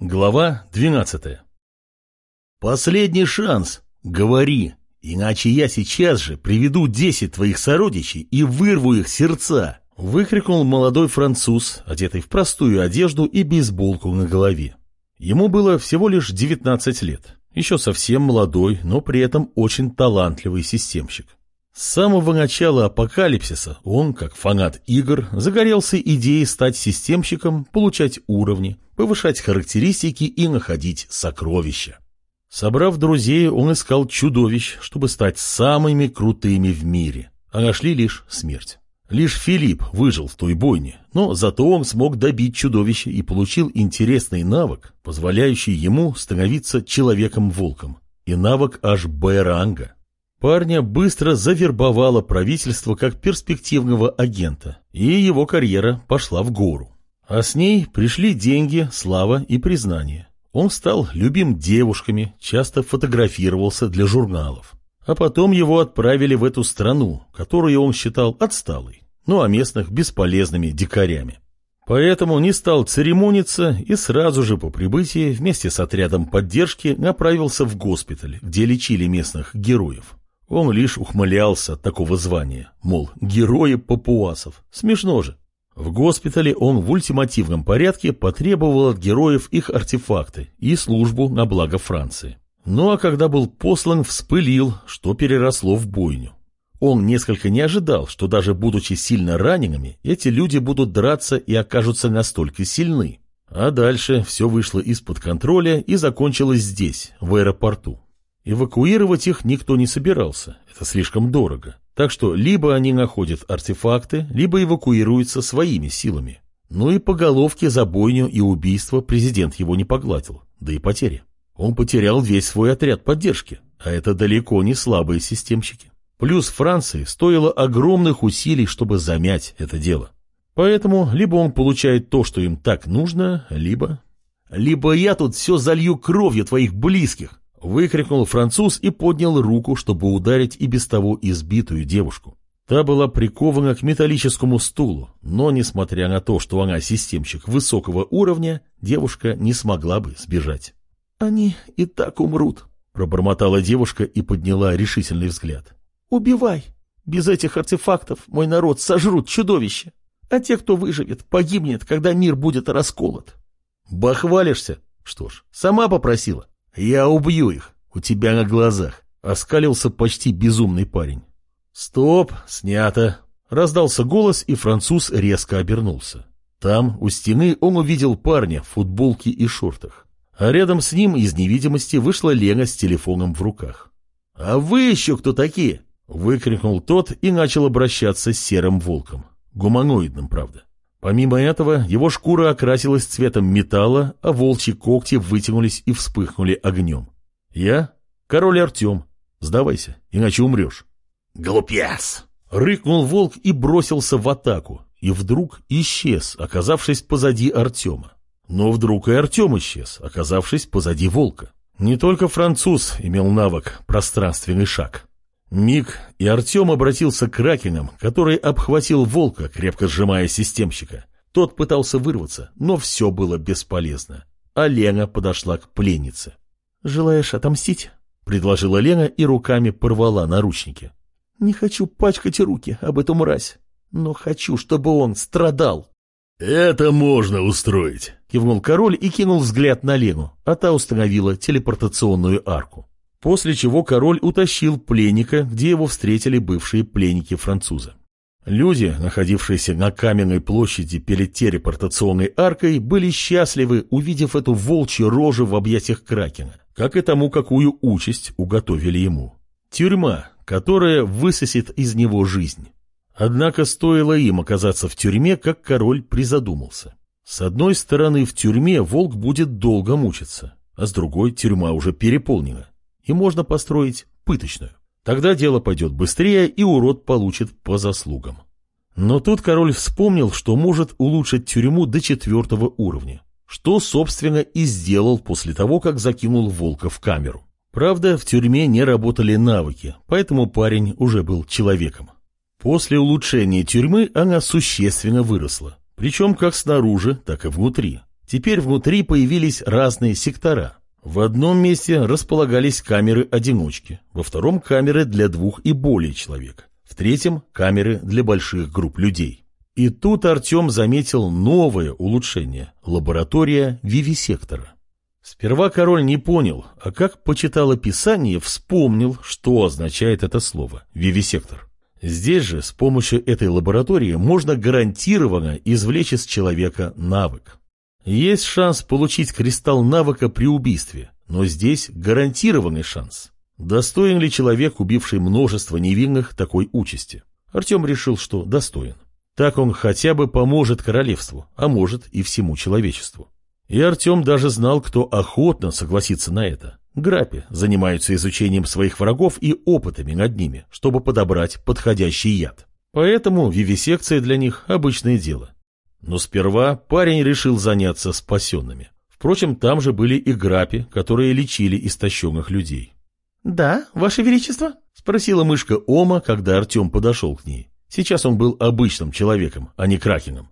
Глава 12 «Последний шанс! Говори, иначе я сейчас же приведу десять твоих сородичей и вырву их сердца!» Выкрикнул молодой француз, одетый в простую одежду и бейсболку на голове. Ему было всего лишь 19 лет. Еще совсем молодой, но при этом очень талантливый системщик. С самого начала апокалипсиса он, как фанат игр, загорелся идеей стать системщиком, получать уровни, повышать характеристики и находить сокровища. Собрав друзей, он искал чудовищ, чтобы стать самыми крутыми в мире, а нашли лишь смерть. Лишь Филипп выжил в той бойне, но зато он смог добить чудовище и получил интересный навык, позволяющий ему становиться человеком-волком, и навык аж Б-ранга. Парня быстро завербовало правительство как перспективного агента, и его карьера пошла в гору. А с ней пришли деньги, слава и признание. Он стал любим девушками, часто фотографировался для журналов. А потом его отправили в эту страну, которую он считал отсталой, ну а местных бесполезными дикарями. Поэтому не стал церемониться и сразу же по прибытии вместе с отрядом поддержки направился в госпиталь, где лечили местных героев. Он лишь ухмылялся от такого звания, мол, герои папуасов. Смешно же. В госпитале он в ультимативном порядке потребовал от героев их артефакты и службу на благо Франции. Ну а когда был послан, вспылил, что переросло в бойню. Он несколько не ожидал, что даже будучи сильно ранеными, эти люди будут драться и окажутся настолько сильны. А дальше все вышло из-под контроля и закончилось здесь, в аэропорту. Эвакуировать их никто не собирался, это слишком дорого. Так что либо они находят артефакты, либо эвакуируются своими силами. Ну и по головке за бойню и убийство президент его не погладил, да и потери. Он потерял весь свой отряд поддержки, а это далеко не слабые системщики. Плюс Франции стоило огромных усилий, чтобы замять это дело. Поэтому либо он получает то, что им так нужно, либо... Либо я тут все залью кровью твоих близких, Выкрикнул француз и поднял руку, чтобы ударить и без того избитую девушку. Та была прикована к металлическому стулу, но, несмотря на то, что она системщик высокого уровня, девушка не смогла бы сбежать. «Они и так умрут», — пробормотала девушка и подняла решительный взгляд. «Убивай! Без этих артефактов мой народ сожрут чудовище, а те, кто выживет, погибнет, когда мир будет расколот». «Бахвалишься? Что ж, сама попросила». «Я убью их у тебя на глазах», — оскалился почти безумный парень. «Стоп, снято!» — раздался голос, и француз резко обернулся. Там, у стены, он увидел парня в футболке и шортах. А рядом с ним из невидимости вышла Лена с телефоном в руках. «А вы еще кто такие?» — выкрикнул тот и начал обращаться с серым волком. Гуманоидным, правда. Помимо этого, его шкура окрасилась цветом металла, а волчьи когти вытянулись и вспыхнули огнем. «Я? Король Артем. Сдавайся, иначе умрешь». «Глупец!» — рыкнул волк и бросился в атаку, и вдруг исчез, оказавшись позади Артема. Но вдруг и Артем исчез, оказавшись позади волка. Не только француз имел навык «пространственный шаг». Миг, и Артем обратился к Кракенам, который обхватил волка, крепко сжимая системщика. Тот пытался вырваться, но все было бесполезно. А Лена подошла к пленнице. «Желаешь отомстить?» — предложила Лена и руками порвала наручники. «Не хочу пачкать руки об эту мразь, но хочу, чтобы он страдал». «Это можно устроить», — кивнул король и кинул взгляд на Лену, а та установила телепортационную арку. После чего король утащил пленника, где его встретили бывшие пленники француза. Люди, находившиеся на каменной площади перед телепортационной аркой, были счастливы, увидев эту волчью рожу в объятиях Кракена, как и тому, какую участь уготовили ему. Тюрьма, которая высосет из него жизнь. Однако стоило им оказаться в тюрьме, как король призадумался. С одной стороны, в тюрьме волк будет долго мучиться, а с другой тюрьма уже переполнена и можно построить пыточную. Тогда дело пойдет быстрее, и урод получит по заслугам. Но тут король вспомнил, что может улучшить тюрьму до четвертого уровня, что, собственно, и сделал после того, как закинул волка в камеру. Правда, в тюрьме не работали навыки, поэтому парень уже был человеком. После улучшения тюрьмы она существенно выросла, причем как снаружи, так и внутри. Теперь внутри появились разные сектора. В одном месте располагались камеры-одиночки, во втором камеры для двух и более человек, в третьем камеры для больших групп людей. И тут Артем заметил новое улучшение – лаборатория вивисектора. Сперва король не понял, а как почитал описание, вспомнил, что означает это слово – вивисектор. Здесь же с помощью этой лаборатории можно гарантированно извлечь из человека навык. Есть шанс получить кристалл навыка при убийстве, но здесь гарантированный шанс. Достоин ли человек, убивший множество невинных, такой участи? Артем решил, что достоин. Так он хотя бы поможет королевству, а может и всему человечеству. И Артем даже знал, кто охотно согласится на это. Грапи занимаются изучением своих врагов и опытами над ними, чтобы подобрать подходящий яд. Поэтому вивисекция для них обычное дело. Но сперва парень решил заняться спасенными. Впрочем, там же были и грапи, которые лечили истощенных людей. «Да, Ваше Величество?» — спросила мышка Ома, когда Артем подошел к ней. Сейчас он был обычным человеком, а не кракеном.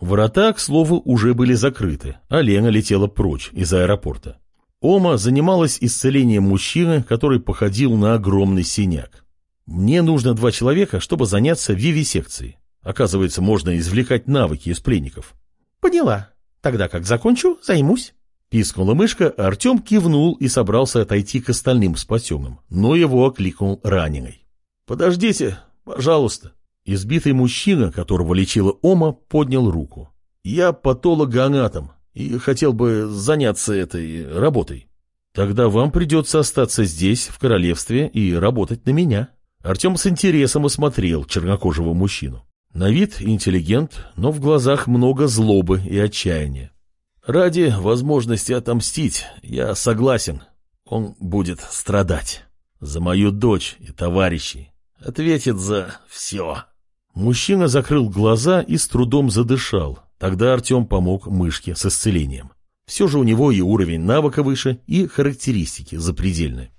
Врата, к слову, уже были закрыты, а Лена летела прочь из аэропорта. Ома занималась исцелением мужчины, который походил на огромный синяк. Мне нужно два человека, чтобы заняться вивисекцией. Оказывается, можно извлекать навыки из пленников. Поняла. Тогда как закончу, займусь. Пискнула мышка, Артем кивнул и собрался отойти к остальным спасенным, но его окликнул раненый. «Подождите, пожалуйста». Избитый мужчина, которого лечила Ома, поднял руку. «Я патологоанатом и хотел бы заняться этой работой. Тогда вам придется остаться здесь, в королевстве, и работать на меня». Артем с интересом осмотрел чернокожего мужчину. На вид интеллигент, но в глазах много злобы и отчаяния. Ради возможности отомстить я согласен. Он будет страдать. За мою дочь и товарищей. Ответит за все. Мужчина закрыл глаза и с трудом задышал. Тогда Артем помог мышке с исцелением. Все же у него и уровень навыка выше, и характеристики запредельные.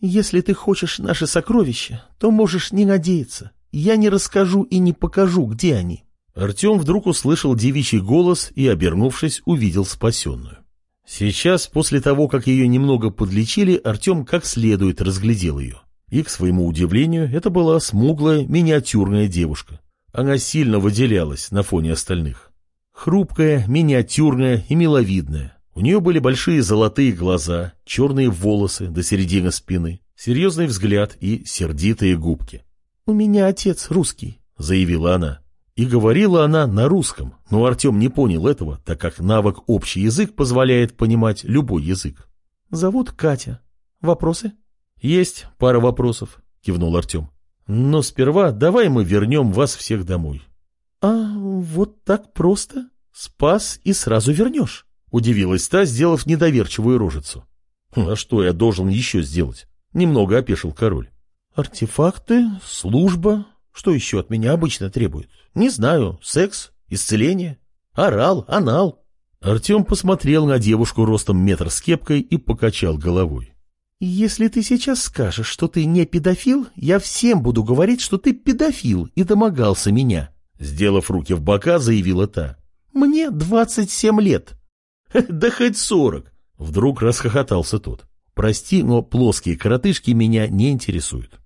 «Если ты хочешь наши сокровища, то можешь не надеяться. Я не расскажу и не покажу, где они». Артем вдруг услышал девичий голос и, обернувшись, увидел спасенную. Сейчас, после того, как ее немного подлечили, Артем как следует разглядел ее. И, к своему удивлению, это была смуглая, миниатюрная девушка. Она сильно выделялась на фоне остальных. Хрупкая, миниатюрная и миловидная. У нее были большие золотые глаза, черные волосы до середины спины, серьезный взгляд и сердитые губки. «У меня отец русский», — заявила она. И говорила она на русском, но Артем не понял этого, так как навык общий язык позволяет понимать любой язык. «Зовут Катя. Вопросы?» «Есть пара вопросов», — кивнул Артем. Но сперва давай мы вернем вас всех домой. — А вот так просто? Спас и сразу вернешь? — удивилась та, сделав недоверчивую рожицу. «Хм, — А что я должен еще сделать? — немного опешил король. — Артефакты, служба. Что еще от меня обычно требуют? Не знаю. Секс, исцеление, орал, анал. Артем посмотрел на девушку ростом метр с кепкой и покачал головой. «Если ты сейчас скажешь, что ты не педофил, я всем буду говорить, что ты педофил и домогался меня», — сделав руки в бока, заявила та. «Мне двадцать семь лет». «Да хоть сорок», — вдруг расхохотался тот. «Прости, но плоские коротышки меня не интересуют».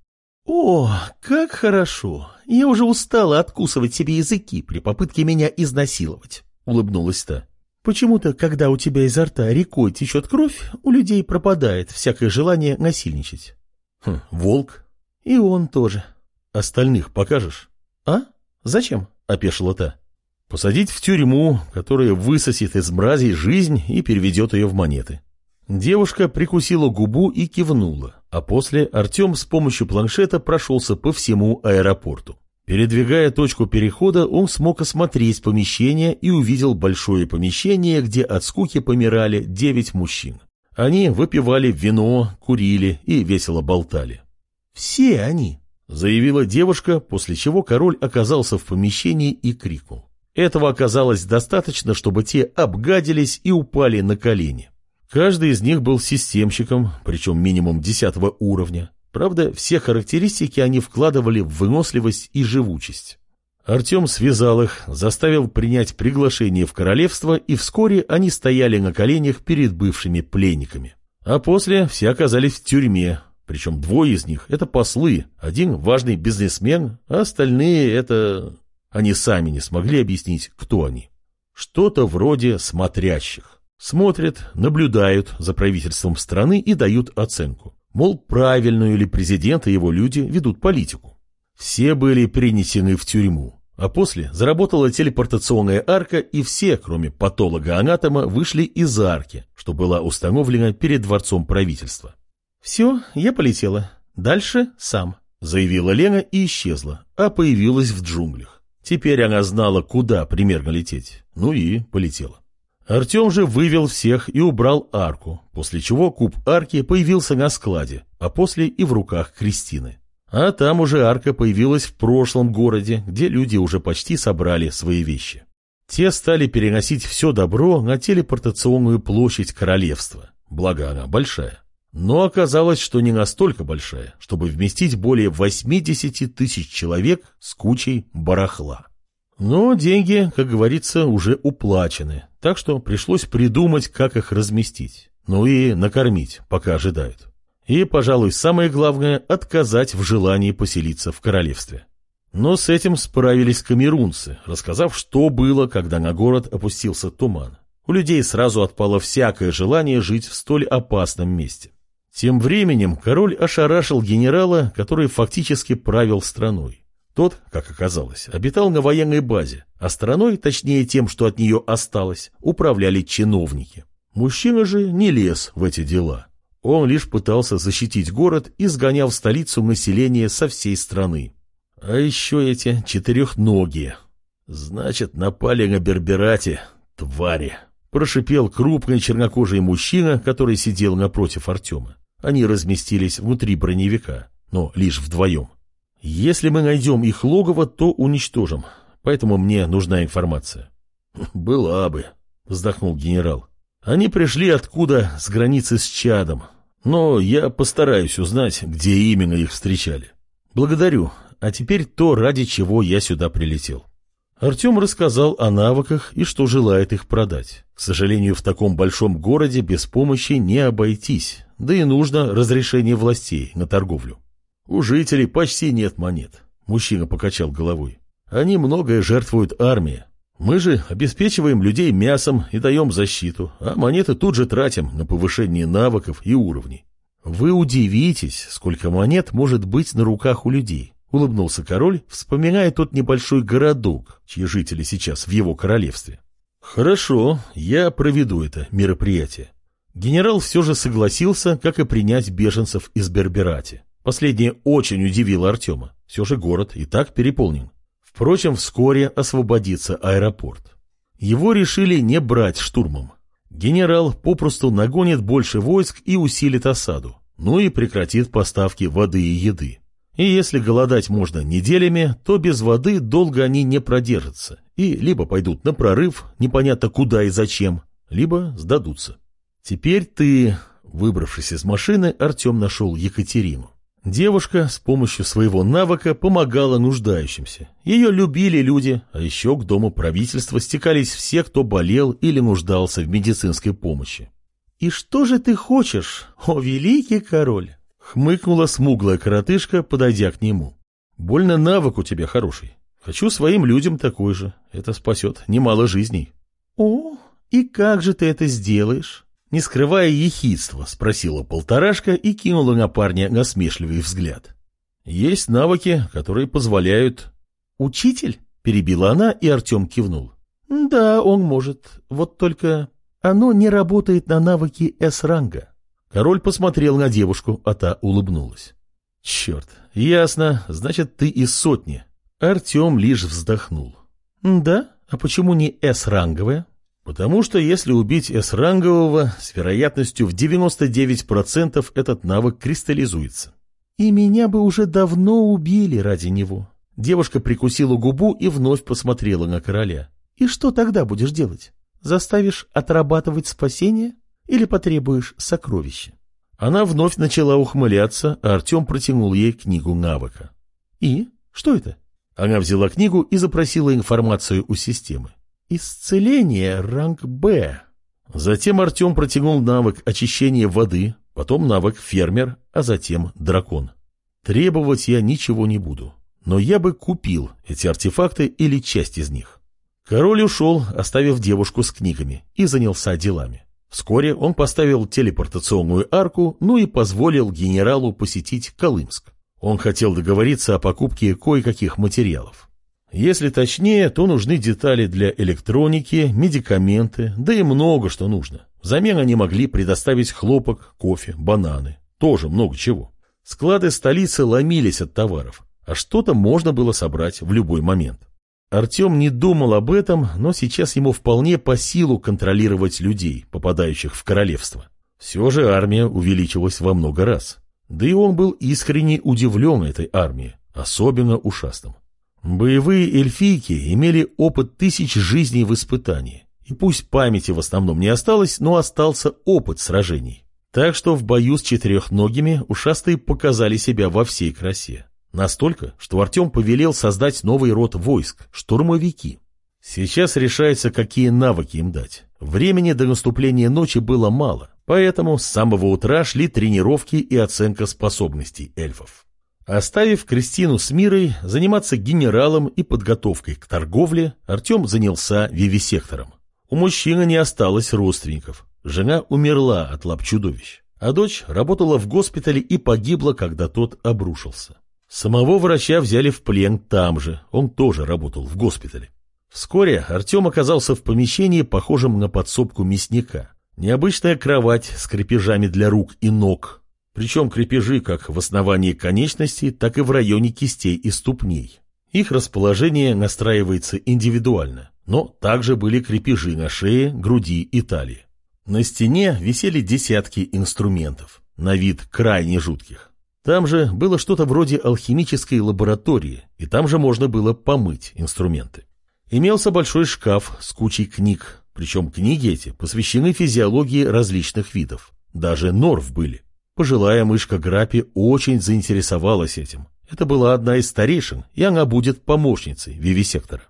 «О, как хорошо! Я уже устала откусывать себе языки при попытке меня изнасиловать», — улыбнулась та. Почему-то, когда у тебя изо рта рекой течет кровь, у людей пропадает всякое желание насильничать. Хм, волк. И он тоже. Остальных покажешь? А? Зачем? Опешила та. Посадить в тюрьму, которая высосет из мразей жизнь и переведет ее в монеты. Девушка прикусила губу и кивнула, а после Артем с помощью планшета прошелся по всему аэропорту. Передвигая точку перехода, он смог осмотреть помещение и увидел большое помещение, где от скуки помирали девять мужчин. Они выпивали вино, курили и весело болтали. «Все они», — заявила девушка, после чего король оказался в помещении и крикнул. Этого оказалось достаточно, чтобы те обгадились и упали на колени. Каждый из них был системщиком, причем минимум десятого уровня. Правда, все характеристики они вкладывали в выносливость и живучесть. Артем связал их, заставил принять приглашение в королевство, и вскоре они стояли на коленях перед бывшими пленниками. А после все оказались в тюрьме, причем двое из них – это послы, один важный бизнесмен, а остальные – это... Они сами не смогли объяснить, кто они. Что-то вроде смотрящих. Смотрят, наблюдают за правительством страны и дают оценку. Мол, правильную ли президент и его люди ведут политику. Все были принесены в тюрьму, а после заработала телепортационная арка, и все, кроме патолога-анатома, вышли из арки, что была установлена перед дворцом правительства. «Все, я полетела. Дальше сам», — заявила Лена и исчезла, а появилась в джунглях. Теперь она знала, куда примерно лететь. Ну и полетела. Артем же вывел всех и убрал арку, после чего куб арки появился на складе, а после и в руках Кристины. А там уже арка появилась в прошлом городе, где люди уже почти собрали свои вещи. Те стали переносить все добро на телепортационную площадь королевства, благо она большая. Но оказалось, что не настолько большая, чтобы вместить более 80 тысяч человек с кучей барахла. Но деньги, как говорится, уже уплачены, так что пришлось придумать, как их разместить. Ну и накормить, пока ожидают. И, пожалуй, самое главное – отказать в желании поселиться в королевстве. Но с этим справились камерунцы, рассказав, что было, когда на город опустился туман. У людей сразу отпало всякое желание жить в столь опасном месте. Тем временем король ошарашил генерала, который фактически правил страной. Тот, как оказалось, обитал на военной базе, а страной, точнее тем, что от нее осталось, управляли чиновники. Мужчина же не лез в эти дела. Он лишь пытался защитить город и сгонял в столицу население со всей страны. А еще эти четырехногие. Значит, напали на Берберате, твари. Прошипел крупный чернокожий мужчина, который сидел напротив Артема. Они разместились внутри броневика, но лишь вдвоем. Если мы найдем их логово, то уничтожим. Поэтому мне нужна информация. Была бы, вздохнул генерал. Они пришли откуда с границы с Чадом. Но я постараюсь узнать, где именно их встречали. Благодарю. А теперь то, ради чего я сюда прилетел. Артем рассказал о навыках и что желает их продать. К сожалению, в таком большом городе без помощи не обойтись, да и нужно разрешение властей на торговлю. У жителей почти нет монет. Мужчина покачал головой. Они многое жертвуют армии. Мы же обеспечиваем людей мясом и даем защиту, а монеты тут же тратим на повышение навыков и уровней. Вы удивитесь, сколько монет может быть на руках у людей, улыбнулся король, вспоминая тот небольшой городок, чьи жители сейчас в его королевстве. Хорошо, я проведу это мероприятие. Генерал все же согласился, как и принять беженцев из Берберати. Последнее очень удивило Артема. Все же город и так переполнен. Впрочем, вскоре освободится аэропорт. Его решили не брать штурмом. Генерал попросту нагонит больше войск и усилит осаду, ну и прекратит поставки воды и еды. И если голодать можно неделями, то без воды долго они не продержатся и либо пойдут на прорыв, непонятно куда и зачем, либо сдадутся. Теперь ты, выбравшись из машины, Артем нашел Екатерину. Девушка с помощью своего навыка помогала нуждающимся. Ее любили люди, а еще к дому правительства стекались все, кто болел или нуждался в медицинской помощи. «И что же ты хочешь, о великий король?» — хмыкнула смуглая коротышка, подойдя к нему. «Больно навык у тебя хороший. Хочу своим людям такой же. Это спасет немало жизней». «О, и как же ты это сделаешь?» Не скрывая ехидства, спросила полторашка и кинула на парня насмешливый взгляд. Есть навыки, которые позволяют... «Учитель?» — перебила она, и Артем кивнул. «Да, он может. Вот только оно не работает на навыки С-ранга». Король посмотрел на девушку, а та улыбнулась. «Черт, ясно, значит, ты из сотни». Артем лишь вздохнул. «Да? А почему не С-ранговая?» Потому что если убить С-рангового, с вероятностью в 99% этот навык кристаллизуется. И меня бы уже давно убили ради него. Девушка прикусила губу и вновь посмотрела на короля. И что тогда будешь делать? Заставишь отрабатывать спасение или потребуешь сокровища? Она вновь начала ухмыляться, а Артем протянул ей книгу навыка. И? Что это? Она взяла книгу и запросила информацию у системы. «Исцеление, ранг Б». Затем Артем протянул навык очищения воды, потом навык фермер, а затем дракон. Требовать я ничего не буду, но я бы купил эти артефакты или часть из них. Король ушел, оставив девушку с книгами, и занялся делами. Вскоре он поставил телепортационную арку, ну и позволил генералу посетить Колымск. Он хотел договориться о покупке кое-каких материалов. Если точнее, то нужны детали для электроники, медикаменты, да и много что нужно. Взамен они могли предоставить хлопок, кофе, бананы. Тоже много чего. Склады столицы ломились от товаров, а что-то можно было собрать в любой момент. Артем не думал об этом, но сейчас ему вполне по силу контролировать людей, попадающих в королевство. Все же армия увеличилась во много раз. Да и он был искренне удивлен этой армией, особенно ушастым. Боевые эльфийки имели опыт тысяч жизней в испытании. И пусть памяти в основном не осталось, но остался опыт сражений. Так что в бою с четырехногими ушастые показали себя во всей красе. Настолько, что Артем повелел создать новый род войск – штурмовики. Сейчас решается, какие навыки им дать. Времени до наступления ночи было мало, поэтому с самого утра шли тренировки и оценка способностей эльфов. Оставив Кристину с Мирой заниматься генералом и подготовкой к торговле, Артем занялся вивисектором. У мужчины не осталось родственников. Жена умерла от лап чудовищ, а дочь работала в госпитале и погибла, когда тот обрушился. Самого врача взяли в плен там же, он тоже работал в госпитале. Вскоре Артем оказался в помещении, похожем на подсобку мясника. Необычная кровать с крепежами для рук и ног. Причем крепежи как в основании конечностей, так и в районе кистей и ступней. Их расположение настраивается индивидуально, но также были крепежи на шее, груди и талии. На стене висели десятки инструментов, на вид крайне жутких. Там же было что-то вроде алхимической лаборатории, и там же можно было помыть инструменты. Имелся большой шкаф с кучей книг, причем книги эти посвящены физиологии различных видов. Даже норв были. Пожилая мышка Грапи очень заинтересовалась этим. Это была одна из старейшин, и она будет помощницей вивисектора.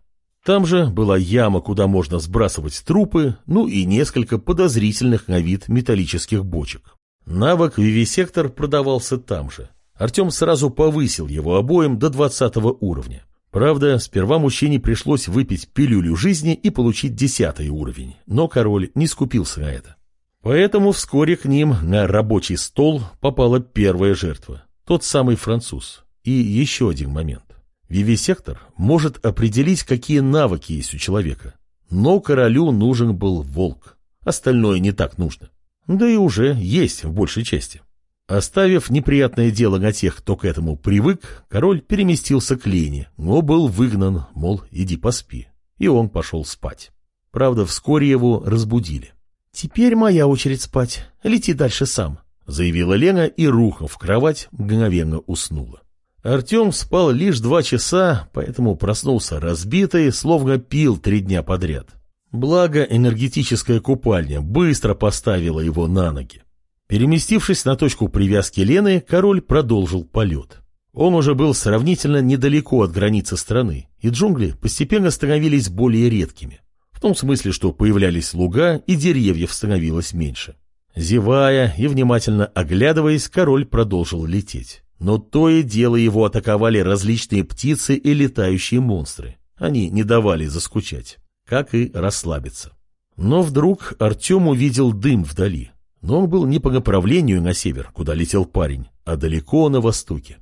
Там же была яма, куда можно сбрасывать трупы, ну и несколько подозрительных на вид металлических бочек. Навык вивисектор продавался там же. Артем сразу повысил его обоим до 20 уровня. Правда, сперва мужчине пришлось выпить пилюлю жизни и получить десятый уровень, но король не скупился на это. Поэтому вскоре к ним на рабочий стол попала первая жертва, тот самый француз. И еще один момент. Вивисектор может определить, какие навыки есть у человека. Но королю нужен был волк. Остальное не так нужно. Да и уже есть в большей части. Оставив неприятное дело на тех, кто к этому привык, король переместился к Лене, но был выгнан, мол, иди поспи. И он пошел спать. Правда, вскоре его разбудили. «Теперь моя очередь спать. Лети дальше сам», — заявила Лена и, рухнув в кровать, мгновенно уснула. Артем спал лишь два часа, поэтому проснулся разбитый, словно пил три дня подряд. Благо, энергетическая купальня быстро поставила его на ноги. Переместившись на точку привязки Лены, король продолжил полет. Он уже был сравнительно недалеко от границы страны, и джунгли постепенно становились более редкими. В том смысле, что появлялись луга, и деревьев становилось меньше. Зевая и внимательно оглядываясь, король продолжил лететь. Но то и дело его атаковали различные птицы и летающие монстры. Они не давали заскучать как и расслабиться. Но вдруг Артем увидел дым вдали. Но он был не по направлению на север, куда летел парень, а далеко на востоке.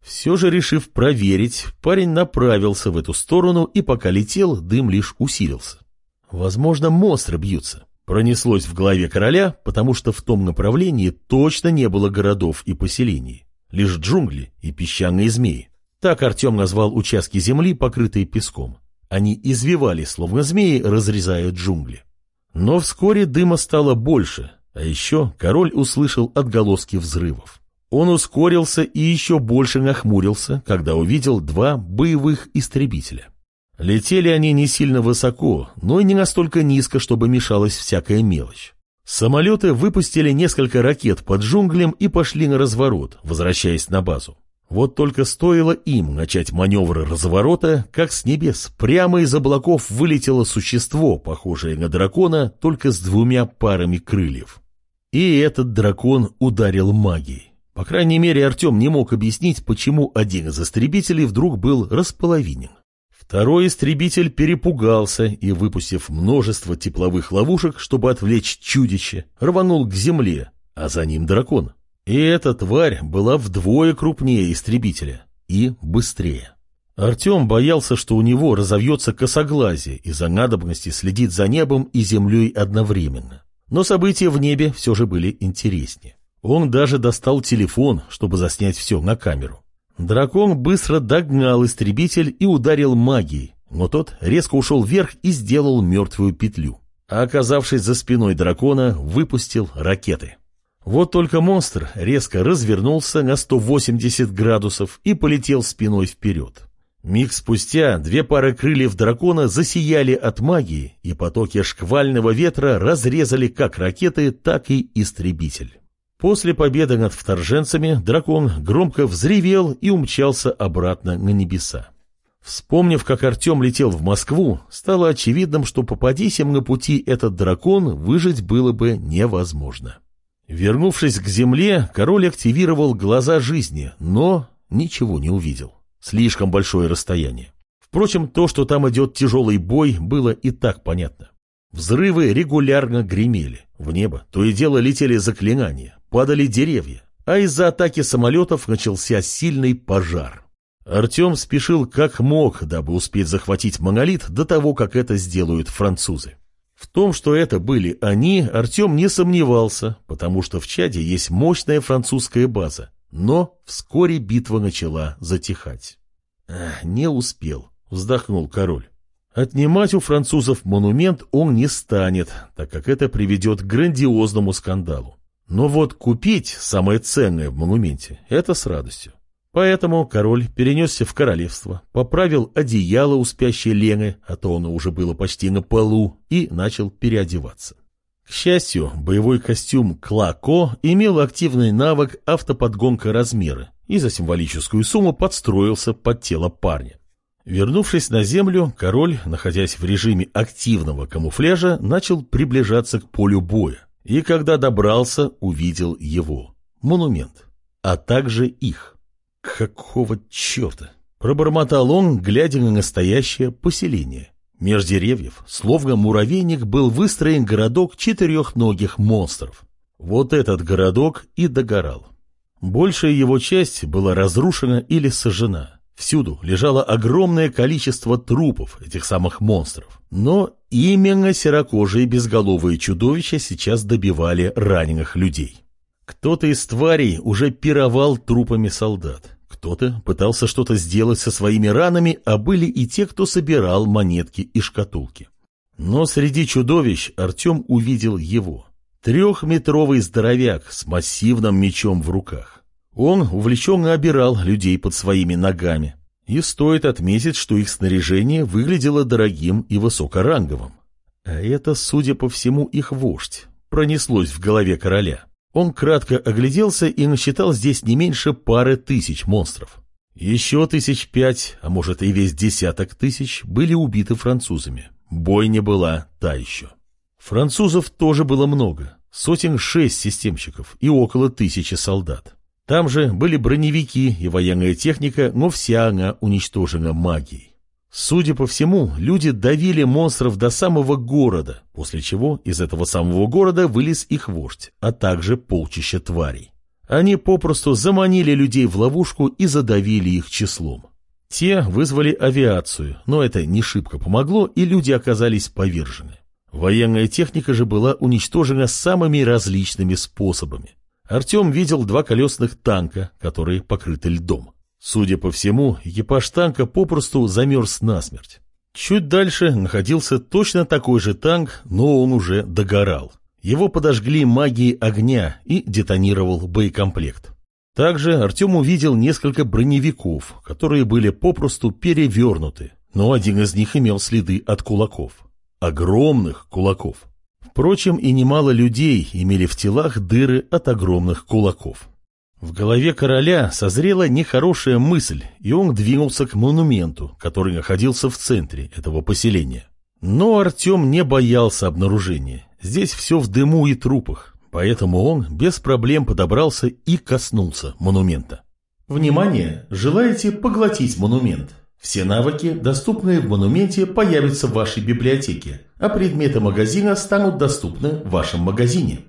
Все же, решив проверить, парень направился в эту сторону, и пока летел, дым лишь усилился. Возможно, монстры бьются. Пронеслось в голове короля, потому что в том направлении точно не было городов и поселений. Лишь джунгли и песчаные змеи. Так Артем назвал участки земли, покрытые песком. Они извивались, словно змеи, разрезая джунгли. Но вскоре дыма стало больше, а еще король услышал отголоски взрывов. Он ускорился и еще больше нахмурился, когда увидел два боевых истребителя. Летели они не сильно высоко, но и не настолько низко, чтобы мешалась всякая мелочь. Самолеты выпустили несколько ракет под джунглем и пошли на разворот, возвращаясь на базу. Вот только стоило им начать маневры разворота, как с небес прямо из облаков вылетело существо, похожее на дракона, только с двумя парами крыльев. И этот дракон ударил магией. По крайней мере, Артем не мог объяснить, почему один из истребителей вдруг был располовинен. Второй истребитель перепугался и, выпустив множество тепловых ловушек, чтобы отвлечь чудище, рванул к земле, а за ним дракон. И эта тварь была вдвое крупнее истребителя и быстрее. Артем боялся, что у него разовьется косоглазие из-за надобности следить за небом и землей одновременно. Но события в небе все же были интереснее. Он даже достал телефон, чтобы заснять все на камеру. Дракон быстро догнал истребитель и ударил магией, но тот резко ушел вверх и сделал мертвую петлю. А оказавшись за спиной дракона, выпустил ракеты. Вот только монстр резко развернулся на 180 градусов и полетел спиной вперед. Миг спустя две пары крыльев дракона засияли от магии, и потоки шквального ветра разрезали как ракеты, так и истребитель. После победы над вторженцами дракон громко взревел и умчался обратно на небеса. Вспомнив, как Артем летел в Москву, стало очевидным, что попадись им на пути этот дракон, выжить было бы невозможно. Вернувшись к земле, король активировал глаза жизни, но ничего не увидел. Слишком большое расстояние. Впрочем, то, что там идет тяжелый бой, было и так понятно. Взрывы регулярно гремели. В небо то и дело летели заклинания, падали деревья, а из-за атаки самолетов начался сильный пожар. Артем спешил как мог, дабы успеть захватить монолит до того, как это сделают французы. В том, что это были они, Артем не сомневался, потому что в Чаде есть мощная французская база. Но вскоре битва начала затихать. «Не успел», — вздохнул король. Отнимать у французов монумент он не станет, так как это приведет к грандиозному скандалу. Но вот купить самое ценное в монументе – это с радостью. Поэтому король перенесся в королевство, поправил одеяло у спящей Лены, а то оно уже было почти на полу, и начал переодеваться. К счастью, боевой костюм Клако имел активный навык автоподгонка размера и за символическую сумму подстроился под тело парня. Вернувшись на землю, король, находясь в режиме активного камуфляжа, начал приближаться к полю боя. И когда добрался, увидел его. Монумент. А также их. Какого черта? Пробормотал он, глядя на настоящее поселение. Меж деревьев, словно муравейник, был выстроен городок четырехногих монстров. Вот этот городок и догорал. Большая его часть была разрушена или сожжена. Всюду лежало огромное количество трупов этих самых монстров. Но именно серокожие безголовые чудовища сейчас добивали раненых людей. Кто-то из тварей уже пировал трупами солдат. Кто-то пытался что-то сделать со своими ранами, а были и те, кто собирал монетки и шкатулки. Но среди чудовищ Артем увидел его. Трехметровый здоровяк с массивным мечом в руках. Он увлеченно обирал людей под своими ногами. И стоит отметить, что их снаряжение выглядело дорогим и высокоранговым. А это, судя по всему, их вождь. Пронеслось в голове короля. Он кратко огляделся и насчитал здесь не меньше пары тысяч монстров. Еще тысяч пять, а может и весь десяток тысяч, были убиты французами. Бойня была та еще. Французов тоже было много. Сотен шесть системщиков и около тысячи солдат. Там же были броневики и военная техника, но вся она уничтожена магией. Судя по всему, люди давили монстров до самого города, после чего из этого самого города вылез их вождь, а также полчища тварей. Они попросту заманили людей в ловушку и задавили их числом. Те вызвали авиацию, но это не шибко помогло, и люди оказались повержены. Военная техника же была уничтожена самыми различными способами. Артем видел два колесных танка, которые покрыты льдом. Судя по всему, экипаж танка попросту замерз насмерть. Чуть дальше находился точно такой же танк, но он уже догорал. Его подожгли магией огня и детонировал боекомплект. Также Артем увидел несколько броневиков, которые были попросту перевернуты, но один из них имел следы от кулаков. Огромных кулаков. Впрочем, и немало людей имели в телах дыры от огромных кулаков. В голове короля созрела нехорошая мысль, и он двинулся к монументу, который находился в центре этого поселения. Но Артем не боялся обнаружения. Здесь все в дыму и трупах, поэтому он без проблем подобрался и коснулся монумента. Внимание! Желаете поглотить монумент? Все навыки, доступные в монументе, появятся в вашей библиотеке, а предметы магазина станут доступны в вашем магазине.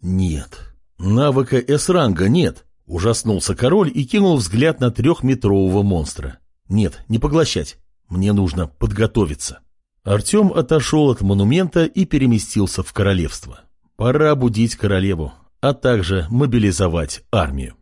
Нет, навыка С-ранга нет. Ужаснулся король и кинул взгляд на трехметрового монстра. Нет, не поглощать. Мне нужно подготовиться. Артем отошел от монумента и переместился в королевство. Пора будить королеву, а также мобилизовать армию.